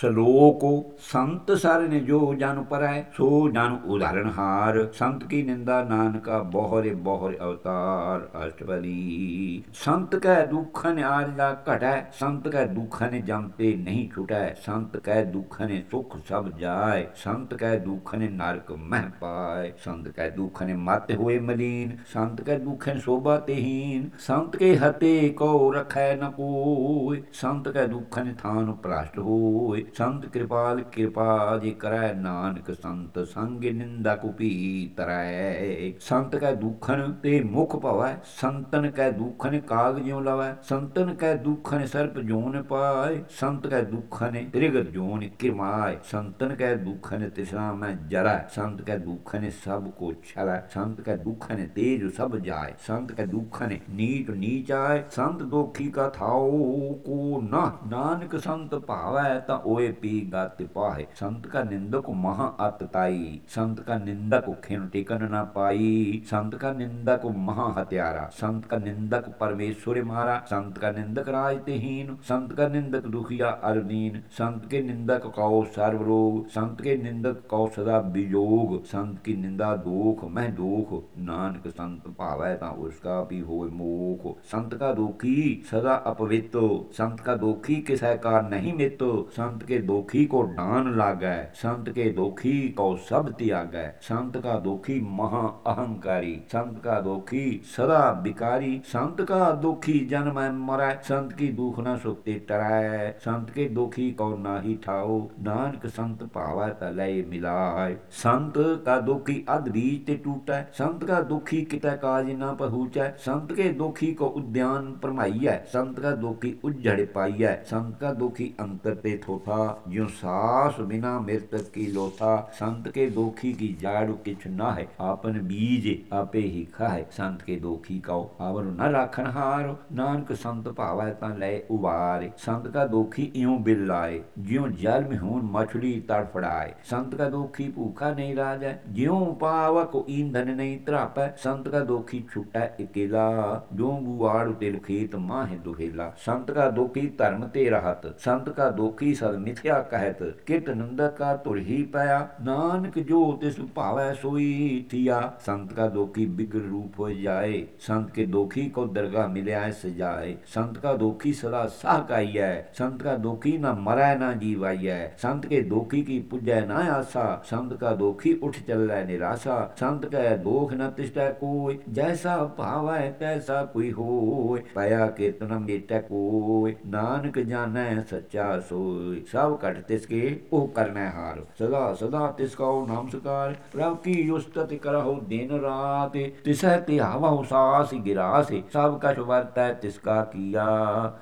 ਸ਼ਲੋਕ ਸੰਤ ਸਾਰੇ ਨੇ ਜੋ ਜਨ ਪਰੈ, ਸੋ ਜਨ ਉਦਾਹਰਣ ਹਾਰ। ਸੰਤ ਕੀ ਨਿੰਦਾ ਨਾਨਕਾ, ਬਹੁਰੇ ਬਹੁਰੇ ਅਵਤਾਰ ਅਸ਼ਟਪਦੀ ਸੰਤ ਕੈ ਦੁਖਨ ਆਰਜਾ ਘਟੈ, ਸੰਤ ਕੈ ਦੁਖਨ ਜੰਤੇ ਨਹੀਂ ਛੁਟੈ। ਸੰਤ ਕੈ ਦੁਖਨ ਸੁਖ ਸਭ ਜਾਏ, ਸੰਤ ਕੈ ਦੁਖਨ ਨਰਕ ਮਹਿ ਪਾਏ। ਸੰਤ ਕੈ ਦੁਖਨ ਮਤ ਹੋਏ ਮਲੀਨ, ਸੰਤ ਕੈ ਦੁਖਨ ਸੋਭਾ ਤਹੀਨ ਸੰਤ ਕੇ ਹਤੇ ਕੋ ਰਖੈ ਨ ਕੋਈ, ਸੰਤ ਕੈ ਦੁਖਨ ਥਾਨ ਭ੍ਰਸ਼ਟ ਹੋਏ। ਸੰਤ ਕਿਰਪਾਲ ਕਿਰਪਾ ਜੇ ਕਰੈ, ਨਾਨਕ ਸੰਤ ਸੰਗ ਨਿੰਦਾ ਕੁਪੀ ਤਰੈ। ਸੰਤ ਕੈ ਦੁਖਨ ਤੇ ਮੁਖ ਭਵੈ, ਸੰਤਨ ਕੈ ਦੁਖਨ ਕਾਗ ਜਿਉ ਲਵੈ, ਸੰਤਨ ਕੈ ਦੁਖਨ ਸਰਪ ਜੋਨ ਪਾਏ, ਸੰਤ ਕੈ ਦੁਖਨ ਤ੍ਰਿਗਤ ਜੋਨ ਕਿਰਮਾਏ, ਸੰਤਨ ਕੈ ਦੁਖਨ ਤਿਸਾ ਮੈਂ ਜਰੈ, ਸੰਤ ਕੈ ਦੁਖਨ ਸਭ ਕੋ ਛਲੈ ਸੰਤ ਕੈ ਦੁਖਨ ਤੇਜ ਸਭ ਜਾਏ, ਸੰਤ ਕੈ ਦੁਖਨ ਨੀਚ ਆਏ ਸੰਤ ਦੋਖੀ ਕਾ ਥਾਉ ਕੋ ਨਾ ਨਾਨਕ ਸੰਤ ਭਾਵੈ ਤਾਂ ਓਏ ਪੀ ਗਤ ਪਾਹੇ ਸੰਤ ਕਾ ਨਿੰਦਕ ਮਹਾ ਅਤ ਤਾਈ ਸੰਤ ਕਾ ਨਿੰਦਕ ਖਿਨ ਟਿਕਨ ਨਾ ਪਾਈ ਸੰਤ ਕਾ ਨਿੰਦਕ ਮਹਾ ਹਤਿਆਰਾ ਸੰਤ ਕਾ ਨਿੰਦਕ ਪਰਮੇਸ਼ਵਰ ਮਾਰਾ ਸੰਤ ਕਾ ਨਿੰਦਕ ਰਾਜ तेहीन संत का निंदक दुखिया अरदीन संत के निंदक कौ सर्व रोग संत के निंदक कौ सदा वियोग संत की निंदा दोख मैं दोख नानक संत भावै ता उसका भी हो मोख संत का दोखी सदा अपवित्र संत का दोखी किसै का नहीं मित्र संत के दोखी को डान लागै, संत के दोखी को सब त्यागै। संत का दोखी महा अहंकारी, संत का दोखी सदा विकारी संत का दुखी जन्म मरै, संत की दुख न सुखते टराय संत के दुखी को नाही ठाओ, नानक संत भावा तलय मिलाय संत का दुखी अध बीज ते टूटै, संत का दुखी कितै काज न पहुँचै। संत के दुखी को उद्यान परमाइयै, संत का दुखी उज्जड़ पाइयै। ਪਾਈਐ ਸੰਤਾ ਦੁਖੀ ਅੰਤਰ ਤੇ ਥੋਥਾ ਜਿਉ ਸਾਸ ਬਿਨਾ ਮਿਰਤਕ ਕੀ ਲੋਥਾ। ਸੰਤ ਕੇ ਦੁਖੀ ਕੀ ਜਾੜੂ ਕਿਛ ਨਾ ਹੈ, ਆਪਨ ਬੀਜ ਆਪੇ ਹੀ ਖਾਏ ਸੰਤ ਕੇ ਦੁਖੀ ਕਉ ਆਵਰ ਨ ਰਾਖਣ ਹਾਰ। ਨਾਨਕ ਸੰਤ ਭਾਵੈ ਤਾਂ ਲੈ ਉਬਾਰੇ ਸੰਤ ਕਾ ਦੁਖੀ ਇਉ ਬਿਲ ਲਾਏ, ਜਿਉ ਜਲ ਮੇ ਹੋਣ ਮਛੜੀ ਤੜਫੜਾਏ ਸੰਤ ਕਾ ਦੁਖੀ ਭੂਖਾ ਨਹੀਂ ਰਾਜੈ, ਜਿਉ ਪਾਵ ਕੋ ਈਂਧਨ ਨਹੀਂ ਤਰਾਪੈ ਸੰਤ ਕਾ ਦੁਖੀ ਛੁਟੈ ਇਕੇਲਾ ਜੋ ਗੁਆੜ ਤੇ ਖੇਤ ਮਾਹ ਦੁਹੇਲਾ। ਸੰਤ ਕਾ ਦੁਖੀ ਹੋਈ ਧਰਮ ਤੇ ਰਹਤ। ਸੰਤ ਕਾ ਦੋਖੀ ਸਦ ਮਿਥਿਆ ਕਹਿਤ ਕਿਤ ਨੰਦਕ ਕਾ ਤੁਰਹੀ ਪਿਆ। ਨਾਨਕ ਜੋ ਤਿਸ ਭਾਵੈ ਸੋਈ ਥਿਆ। ਸੰਤ ਕਾ ਦੋਖੀ ਬਿਗੜ ਰੂਪ ਹੋ ਜਾਏ। ਸੰਤ ਕੇ ਦੋਖੀ ਕੋ ਦਰਗਾ ਮਿਲਿਆ ਸਜਾਏ ਸੰਤ ਕਾ ਦੋਖੀ ਸਦਾ ਸਾਹ ਕਾਈਐ ਸੰਤ ਕਾ ਦੋਖੀ ਨਾ ਮਰੈ ਨਾ ਜੀਵਾਈਐ। ਸੰਤ ਕੇ ਦੋਖੀ ਕੀ ਪੁੱਜੈ ਨਾ ਆਸਾ। ਸੰਤ ਕਾ ਦੋਖੀ ਉਠ ਚੱਲੈ ਨਿਰਾਸਾ। ਸੰਤ ਕੈ ਦੋਖ ਨਾ ਤਿਸਟੈ ਕੋਈ। ਜੈਸਾ ਭਾਵੈ ਤੈਸਾ ਕੋਈ ਹੋਇ। ਪਾਇਆ ਕੀਰਤਨ ਮੇਟੈ ਕੋਈ। ਨਾਨਕ ਜਾਣੈ ਸੱਚਾ ਸੋਈ, ਸਭ ਘਟ ਤਿਸ ਕੇ ਉਹ ਕਰਨਾ ਹਾਰ ਸਦਾ ਸਦਾ ਤਿਸ ਕਉ ਨਾਮ ਸਕਾਰ, ਪ੍ਰਭ ਕੀ ਉਸਤਤ ਕਰਹੁ ਦਿਨ ਰਾਤ। ਤਿਸਹਿ ਧਿਆਵਾ ਉਸਾਸ ਗਿਰਾਸ, ਸਭ ਕਛ ਵਰਤੈ ਤਿਸ ਕਾ ਕੀਆ।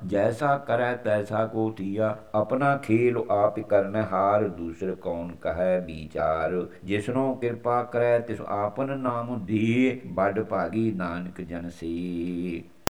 ਜੈਸਾ ਕਰੈ ਤੈਸਾ ਕੋ ਥੀਆ, ਆਪਣਾ ਖੇਲ ਆਪ ਕਰਨ ਹਾਰ, ਦੂਸਰ ਕੌਣ ਕਹੈ ਵਿਚਾਰ। ਜਿਸਨੋ ਕਿਰਪਾ ਕਰੈ ਤਿਸ ਆਪਨ ਨਾਮ ਦੀ, ਵੱਡ ਭਾਗੀ ਨਾਨਕ ਜਨ ਸੀ।